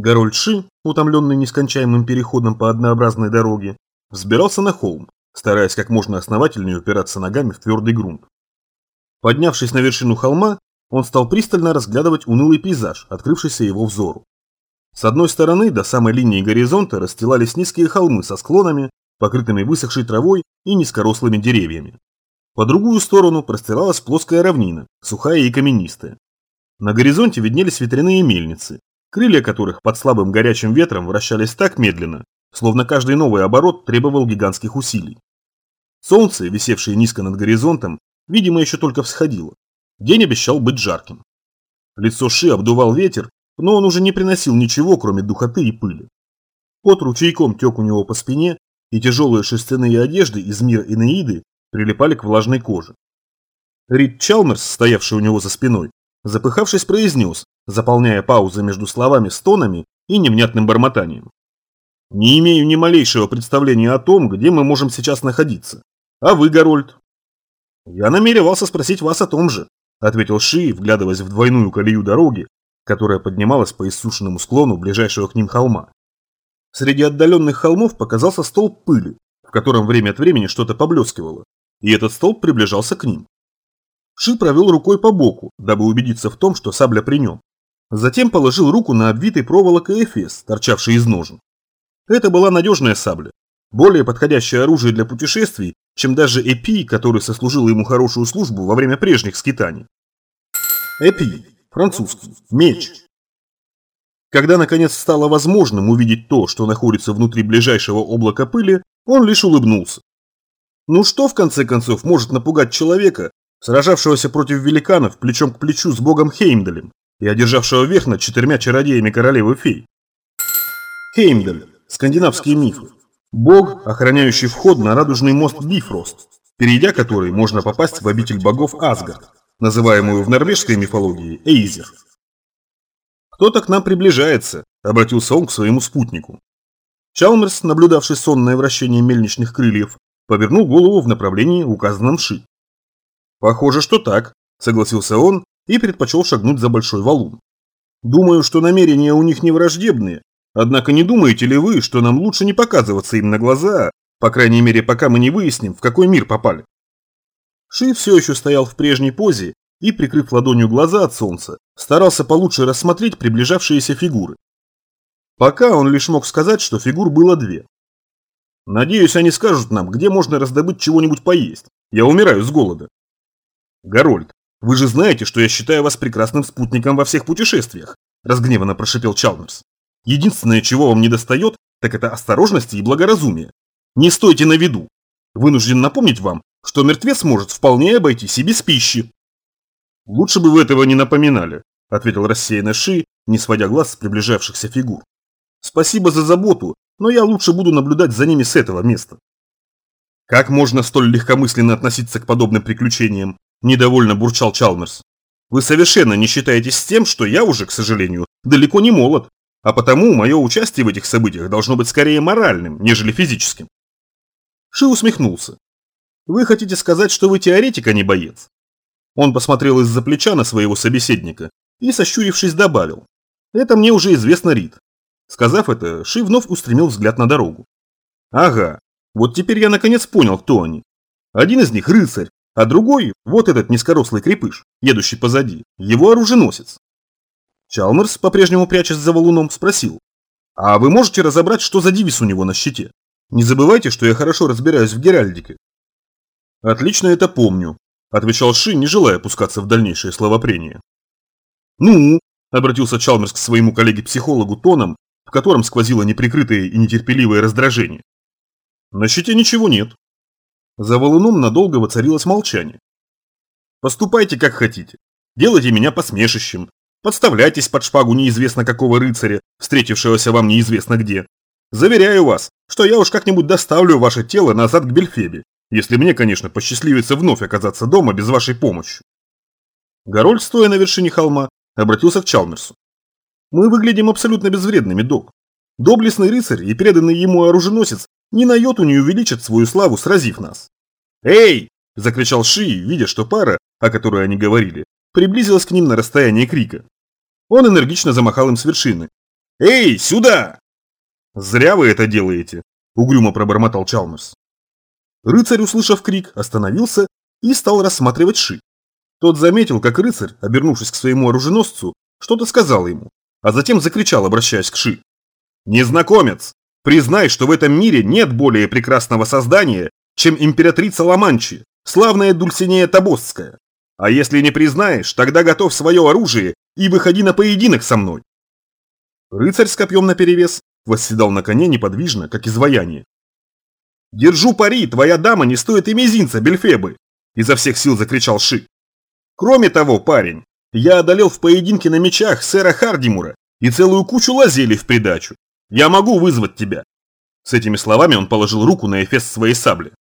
Гарольд Ши, утомленный нескончаемым переходом по однообразной дороге, взбирался на холм, стараясь как можно основательнее упираться ногами в твердый грунт. Поднявшись на вершину холма, он стал пристально разглядывать унылый пейзаж, открывшийся его взору. С одной стороны до самой линии горизонта расстилались низкие холмы со склонами, покрытыми высохшей травой и низкорослыми деревьями. По другую сторону простиралась плоская равнина, сухая и каменистая. На горизонте виднелись ветряные мельницы, крылья которых под слабым горячим ветром вращались так медленно, словно каждый новый оборот требовал гигантских усилий. Солнце, висевшее низко над горизонтом, видимо, еще только всходило. День обещал быть жарким. Лицо Ши обдувал ветер, но он уже не приносил ничего, кроме духоты и пыли. Пот ручейком тек у него по спине, и тяжелые шерстяные одежды из мира Инеиды прилипали к влажной коже. Рид Чалмерс, стоявший у него за спиной, запыхавшись, произнес, заполняя паузы между словами стонами и невнятным бормотанием. «Не имею ни малейшего представления о том, где мы можем сейчас находиться. А вы, Гарольд?» «Я намеревался спросить вас о том же», — ответил Ши, вглядываясь в двойную колею дороги, которая поднималась по иссушенному склону ближайшего к ним холма. Среди отдаленных холмов показался столб пыли, в котором время от времени что-то поблескивало, и этот столб приближался к ним. Ши провел рукой по боку, дабы убедиться в том, что сабля при нем. Затем положил руку на обвитый проволокой эфес, торчавший из ножен. Это была надежная сабля, более подходящее оружие для путешествий, чем даже эпи, который сослужил ему хорошую службу во время прежних скитаний. Эпи, французский, меч. Когда наконец стало возможным увидеть то, что находится внутри ближайшего облака пыли, он лишь улыбнулся. Ну что, в конце концов, может напугать человека, сражавшегося против великанов плечом к плечу с богом Хеймдалем, и одержавшего верх над четырьмя чародеями королевы фей. Хеймдаль. Скандинавские мифы. Бог, охраняющий вход на радужный мост Бифрост, перейдя который можно попасть в обитель богов Асгард, называемую в норвежской мифологии Эйзер. «Кто-то к нам приближается», — обратился он к своему спутнику. Чалмерс, наблюдавший сонное вращение мельничных крыльев, повернул голову в направлении, указанном Ши. «Похоже, что так», — согласился он и предпочел шагнуть за большой валун. Думаю, что намерения у них не враждебные, однако не думаете ли вы, что нам лучше не показываться им на глаза, по крайней мере, пока мы не выясним, в какой мир попали? Ши все еще стоял в прежней позе и, прикрыв ладонью глаза от солнца, старался получше рассмотреть приближавшиеся фигуры. Пока он лишь мог сказать, что фигур было две. Надеюсь, они скажут нам, где можно раздобыть чего-нибудь поесть. Я умираю с голода. Гарольд, «Вы же знаете, что я считаю вас прекрасным спутником во всех путешествиях», – разгневанно прошипел Чалмерс. «Единственное, чего вам не достает, так это осторожности и благоразумия. Не стойте на виду. Вынужден напомнить вам, что мертвец может вполне обойтись и без пищи». «Лучше бы вы этого не напоминали», – ответил рассеянно Ши, не сводя глаз с приближавшихся фигур. «Спасибо за заботу, но я лучше буду наблюдать за ними с этого места». Как можно столь легкомысленно относиться к подобным приключениям? Недовольно бурчал Чалмерс. Вы совершенно не считаетесь с тем, что я уже, к сожалению, далеко не молод, а потому мое участие в этих событиях должно быть скорее моральным, нежели физическим. Ши усмехнулся. Вы хотите сказать, что вы теоретик, а не боец? Он посмотрел из-за плеча на своего собеседника и, сощурившись, добавил. Это мне уже известно, Рид. Сказав это, Ши вновь устремил взгляд на дорогу. Ага, вот теперь я наконец понял, кто они. Один из них рыцарь, а другой, вот этот низкорослый крепыш, едущий позади, его оруженосец. Чалмерс, по-прежнему прячась за валуном, спросил, «А вы можете разобрать, что за девиз у него на щите? Не забывайте, что я хорошо разбираюсь в геральдике». «Отлично это помню», – отвечал Ши, не желая опускаться в дальнейшее словопрение. «Ну?» – обратился Чалмерс к своему коллеге-психологу тоном, в котором сквозило неприкрытое и нетерпеливое раздражение. «На щите ничего нет. За валуном надолго воцарилось молчание. «Поступайте как хотите. Делайте меня посмешищем. Подставляйтесь под шпагу неизвестно какого рыцаря, встретившегося вам неизвестно где. Заверяю вас, что я уж как-нибудь доставлю ваше тело назад к Бельфебе, если мне, конечно, посчастливится вновь оказаться дома без вашей помощи». Горольд, стоя на вершине холма, обратился к Чалмерсу. «Мы выглядим абсолютно безвредными, док. Доблестный рыцарь и преданный ему оруженосец ни на йоту не увеличат свою славу, сразив нас. «Эй!» – закричал Ши, видя, что пара, о которой они говорили, приблизилась к ним на расстояние крика. Он энергично замахал им с вершины. Эй, сюда!» «Зря вы это делаете», – угрюмо пробормотал Чалмерс. Рыцарь, услышав крик, остановился и стал рассматривать Ши. Тот заметил, как рыцарь, обернувшись к своему оруженосцу, что-то сказал ему, а затем закричал, обращаясь к Ши. «Незнакомец, признай, что в этом мире нет более прекрасного создания, чем императрица Ламанчи, славная Дульсинея Табосская. А если не признаешь, тогда готов свое оружие и выходи на поединок со мной». Рыцарь с копьем наперевес восседал на коне неподвижно, как изваяние. «Держу пари, твоя дама не стоит и мизинца, Бельфебы!» – изо всех сил закричал Ши. «Кроме того, парень, я одолел в поединке на мечах сэра Хардимура и целую кучу лазели в придачу. Я могу вызвать тебя!» С этими словами он положил руку на эфес своей сабли.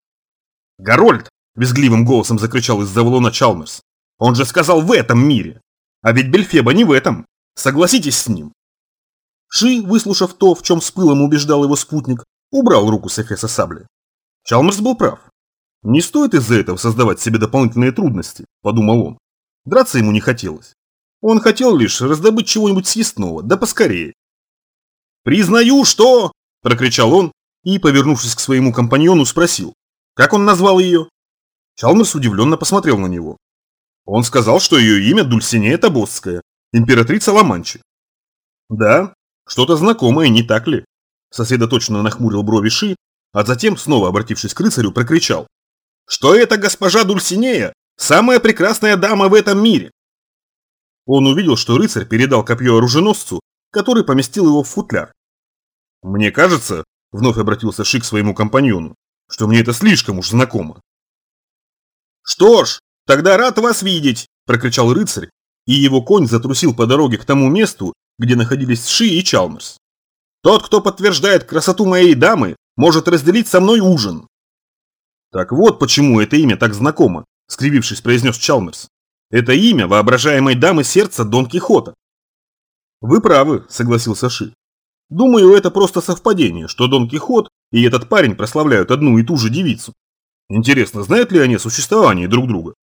«Гарольд!» – визгливым голосом закричал из-за валуна Чалмерс. «Он же сказал в этом мире! А ведь Бельфеба не в этом! Согласитесь с ним!» Ши, выслушав то, в чем с пылом убеждал его спутник, убрал руку с эфеса сабли. Чалмерс был прав. Не стоит из-за этого создавать себе дополнительные трудности, подумал он. Драться ему не хотелось. Он хотел лишь раздобыть чего-нибудь съестного, да поскорее. «Признаю, что...» – прокричал он и, повернувшись к своему компаньону, спросил, как он назвал ее. Чалмерс удивленно посмотрел на него. Он сказал, что ее имя Дульсинея Табосская, императрица Ламанчи. Да, что-то знакомое, не так ли? Сосредоточенно нахмурил брови Ши, а затем, снова обратившись к рыцарю, прокричал. Что это госпожа Дульсинея, самая прекрасная дама в этом мире? Он увидел, что рыцарь передал копье оруженосцу, который поместил его в футляр. «Мне кажется», — вновь обратился Ши к своему компаньону, «что мне это слишком уж знакомо». «Что ж, тогда рад вас видеть», — прокричал рыцарь, и его конь затрусил по дороге к тому месту, где находились Ши и Чалмерс. Тот, кто подтверждает красоту моей дамы, может разделить со мной ужин. Так вот почему это имя так знакомо, скривившись, произнес Чалмерс. Это имя воображаемой дамы сердца Дон Кихота. Вы правы, согласился Ши. Думаю, это просто совпадение, что Дон Кихот и этот парень прославляют одну и ту же девицу. Интересно, знают ли они о существовании друг друга?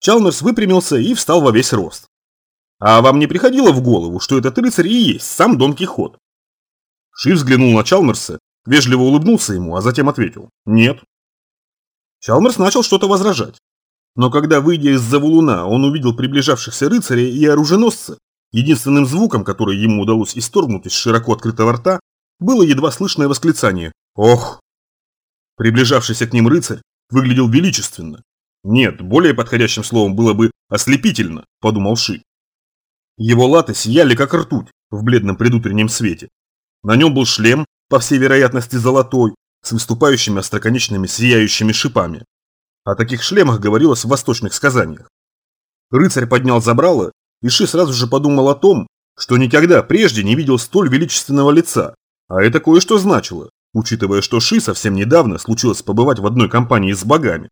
Чалмерс выпрямился и встал во весь рост. А вам не приходило в голову, что этот рыцарь и есть сам Дон Кихот? Ши взглянул на Чалмерса, вежливо улыбнулся ему, а затем ответил «Нет». Чалмерс начал что-то возражать. Но когда, выйдя из-за валуна, он увидел приближавшихся рыцаря и оруженосца, единственным звуком, который ему удалось исторгнуть из широко открытого рта, было едва слышное восклицание «Ох!». Приближавшийся к ним рыцарь выглядел величественно. Нет, более подходящим словом было бы «ослепительно», подумал Ши. Его латы сияли как ртуть в бледном предутреннем свете. На нем был шлем, по всей вероятности золотой, с выступающими остроконечными сияющими шипами. О таких шлемах говорилось в восточных сказаниях. Рыцарь поднял забрало, и Ши сразу же подумал о том, что никогда прежде не видел столь величественного лица, а это кое-что значило, учитывая, что Ши совсем недавно случилось побывать в одной компании с богами.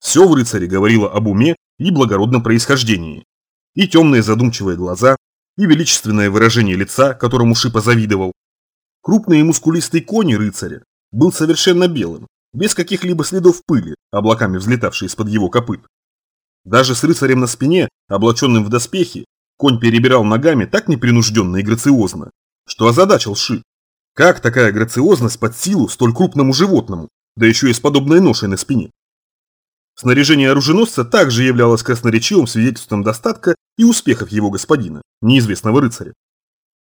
Все в рыцаре говорило об уме и благородном происхождении и темные задумчивые глаза, и величественное выражение лица, которому Шипа завидовал. Крупный и мускулистый конь рыцаря был совершенно белым, без каких-либо следов пыли, облаками взлетавшей из-под его копыт. Даже с рыцарем на спине, облаченным в доспехи, конь перебирал ногами так непринужденно и грациозно, что озадачил Ши. Как такая грациозность под силу столь крупному животному, да еще и с подобной ношей на спине? Снаряжение оруженосца также являлось красноречивым свидетельством достатка и успехов его господина, неизвестного рыцаря.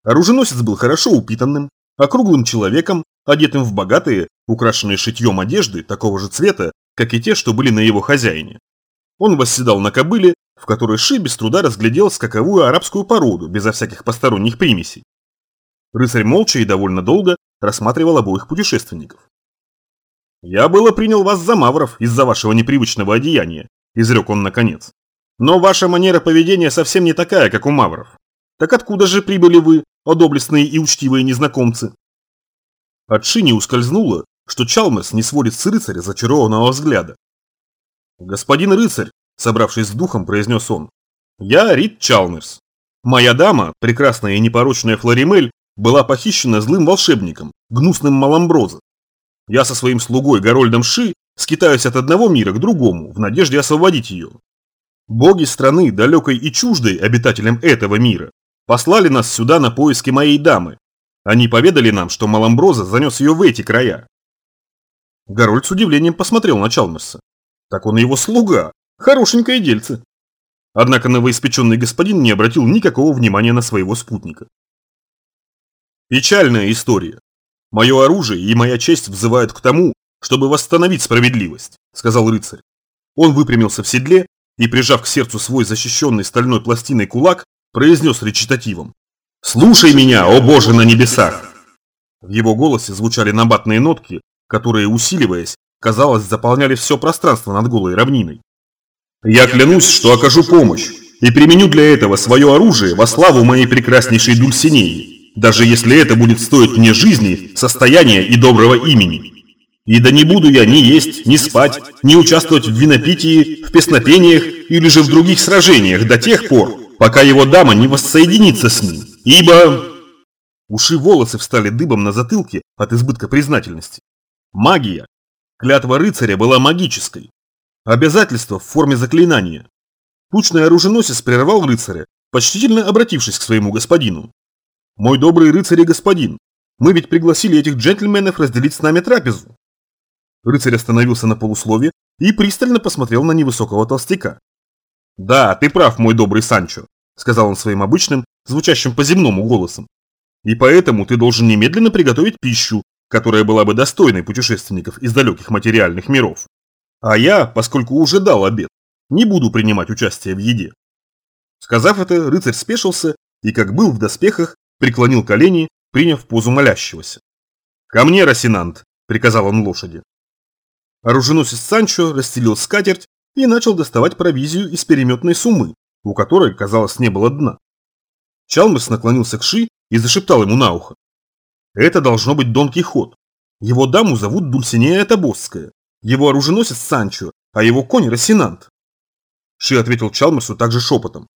Оруженосец был хорошо упитанным, округлым человеком, одетым в богатые, украшенные шитьем одежды такого же цвета, как и те, что были на его хозяине. Он восседал на кобыле, в которой Ши без труда разглядел скаковую арабскую породу, безо всяких посторонних примесей. Рыцарь молча и довольно долго рассматривал обоих путешественников. «Я было принял вас за мавров из-за вашего непривычного одеяния», – изрек он наконец. «Но ваша манера поведения совсем не такая, как у мавров. Так откуда же прибыли вы, о доблестные и учтивые незнакомцы?» От Шини ускользнуло, что Чалмес не сводит с рыцаря зачарованного взгляда. «Господин рыцарь», – собравшись с духом, произнес он, – «я Рид Чалмерс. Моя дама, прекрасная и непорочная Флоримель, была похищена злым волшебником, гнусным Маламброзом. Я со своим слугой Горольдом Ши скитаюсь от одного мира к другому в надежде освободить ее. Боги страны, далекой и чуждой обитателям этого мира, послали нас сюда на поиски моей дамы. Они поведали нам, что Маламброза занес ее в эти края. Гарольд с удивлением посмотрел на Чалмерса. Так он его слуга, хорошенькое дельце. Однако новоиспеченный господин не обратил никакого внимания на своего спутника. Печальная история. Мое оружие и моя честь взывают к тому, чтобы восстановить справедливость, сказал рыцарь. Он выпрямился в седле и, прижав к сердцу свой защищенный стальной пластиной кулак, произнес речитативом. «Слушай меня, о Боже на небесах!» В его голосе звучали набатные нотки, которые, усиливаясь, казалось, заполняли все пространство над голой равниной. «Я клянусь, что окажу помощь и применю для этого свое оружие во славу моей прекраснейшей Дульсинеи, даже если это будет стоить мне жизни, состояния и доброго имени. И да не буду я ни есть, ни спать, ни участвовать в винопитии, в песнопениях или же в других сражениях до тех пор, пока его дама не воссоединится с ним, ибо...» Уши волосы встали дыбом на затылке от избытка признательности. Магия. Клятва рыцаря была магической. Обязательство в форме заклинания. Тучный оруженосец прервал рыцаря, почтительно обратившись к своему господину. «Мой добрый рыцарь и господин, мы ведь пригласили этих джентльменов разделить с нами трапезу. Рыцарь остановился на полуслове и пристально посмотрел на невысокого толстяка. «Да, ты прав, мой добрый Санчо», — сказал он своим обычным, звучащим по-земному голосом. «И поэтому ты должен немедленно приготовить пищу, которая была бы достойной путешественников из далеких материальных миров. А я, поскольку уже дал обед, не буду принимать участие в еде». Сказав это, рыцарь спешился и, как был в доспехах, преклонил колени, приняв позу молящегося. «Ко мне, Росинант!» – приказал он лошади. Оруженосец Санчо расстелил скатерть и начал доставать провизию из переметной суммы, у которой, казалось, не было дна. Чалмерс наклонился к Ши и зашептал ему на ухо. «Это должно быть Дон Кихот. Его даму зовут Дульсинея Табосская, его оруженосец Санчо, а его конь Росинант». Ши ответил Чалмерсу также шепотом.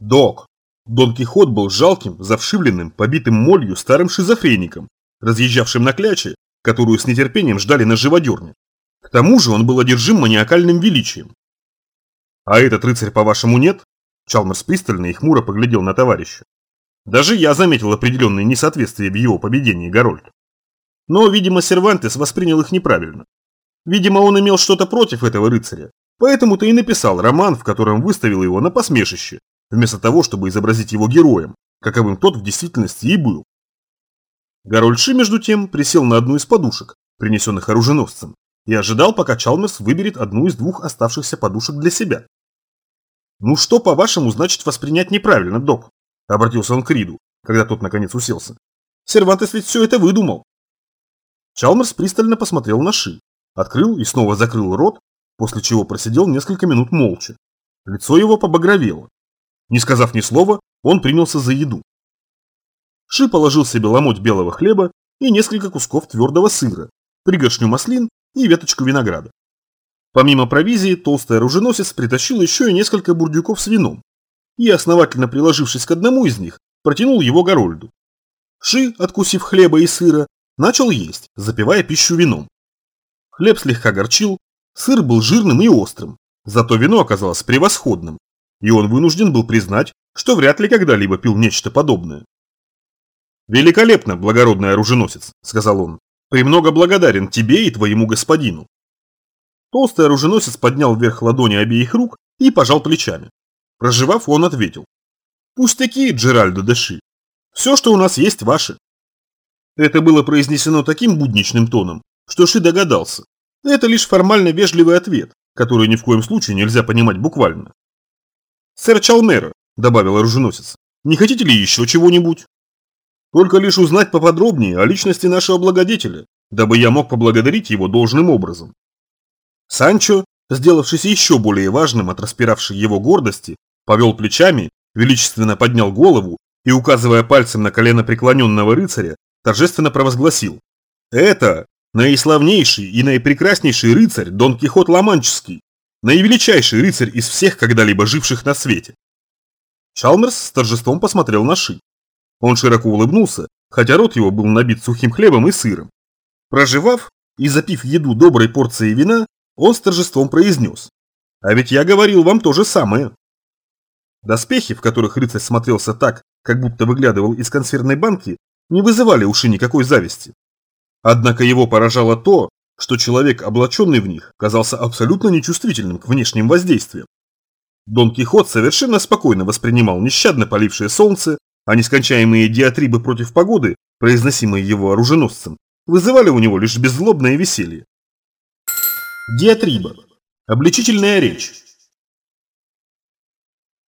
«Док, Дон Кихот был жалким, завшивленным, побитым молью старым шизофреником, разъезжавшим на кляче, которую с нетерпением ждали на живодерне. К тому же он был одержим маниакальным величием. «А этот рыцарь, по-вашему, нет?» Чалмерс пристально и хмуро поглядел на товарища. Даже я заметил определенные несоответствия в его поведении, Гарольд. Но, видимо, Сервантес воспринял их неправильно. Видимо, он имел что-то против этого рыцаря, поэтому-то и написал роман, в котором выставил его на посмешище, вместо того, чтобы изобразить его героем, каковым тот в действительности и был. Гарольдши, между тем, присел на одну из подушек, принесенных оруженосцем, и ожидал, пока Чалмерс выберет одну из двух оставшихся подушек для себя. «Ну что, по-вашему, значит воспринять неправильно, док?» – обратился он к Риду, когда тот наконец уселся. «Сервантес ведь все это выдумал». Чалмерс пристально посмотрел на Ши, открыл и снова закрыл рот, после чего просидел несколько минут молча. Лицо его побагровело. Не сказав ни слова, он принялся за еду. Ши положил себе ломоть белого хлеба и несколько кусков твердого сыра, пригоршню маслин и веточку винограда. Помимо провизии, толстый оруженосец притащил еще и несколько бурдюков с вином и, основательно приложившись к одному из них, протянул его Горольду. Ши, откусив хлеба и сыра, начал есть, запивая пищу вином. Хлеб слегка горчил, сыр был жирным и острым, зато вино оказалось превосходным, и он вынужден был признать, что вряд ли когда-либо пил нечто подобное. «Великолепно, благородный оруженосец», — сказал он. Премного благодарен тебе и твоему господину. Толстый оруженосец поднял вверх ладони обеих рук и пожал плечами. Проживав, он ответил. Пусть такие, Джеральдо Деши. Все, что у нас есть, ваше. Это было произнесено таким будничным тоном, что Ши догадался. Это лишь формально вежливый ответ, который ни в коем случае нельзя понимать буквально. «Сэр Чалмера», — добавил оруженосец, — «не хотите ли еще чего-нибудь?» Только лишь узнать поподробнее о личности нашего благодетеля, дабы я мог поблагодарить его должным образом. Санчо, сделавшись еще более важным от распиравшей его гордости, повел плечами, величественно поднял голову и, указывая пальцем на колено преклоненного рыцаря, торжественно провозгласил «Это наиславнейший и наипрекраснейший рыцарь Дон Кихот Ламанческий, наивеличайший рыцарь из всех когда-либо живших на свете». Чалмерс с торжеством посмотрел на Ши. Он широко улыбнулся, хотя рот его был набит сухим хлебом и сыром. Проживав и запив еду доброй порцией вина, он с торжеством произнес. «А ведь я говорил вам то же самое». Доспехи, в которых рыцарь смотрелся так, как будто выглядывал из консервной банки, не вызывали уши никакой зависти. Однако его поражало то, что человек, облаченный в них, казался абсолютно нечувствительным к внешним воздействиям. Дон Кихот совершенно спокойно воспринимал нещадно полившее солнце, а нескончаемые диатрибы против погоды, произносимые его оруженосцем, вызывали у него лишь беззлобное веселье. Диатриба. Обличительная речь.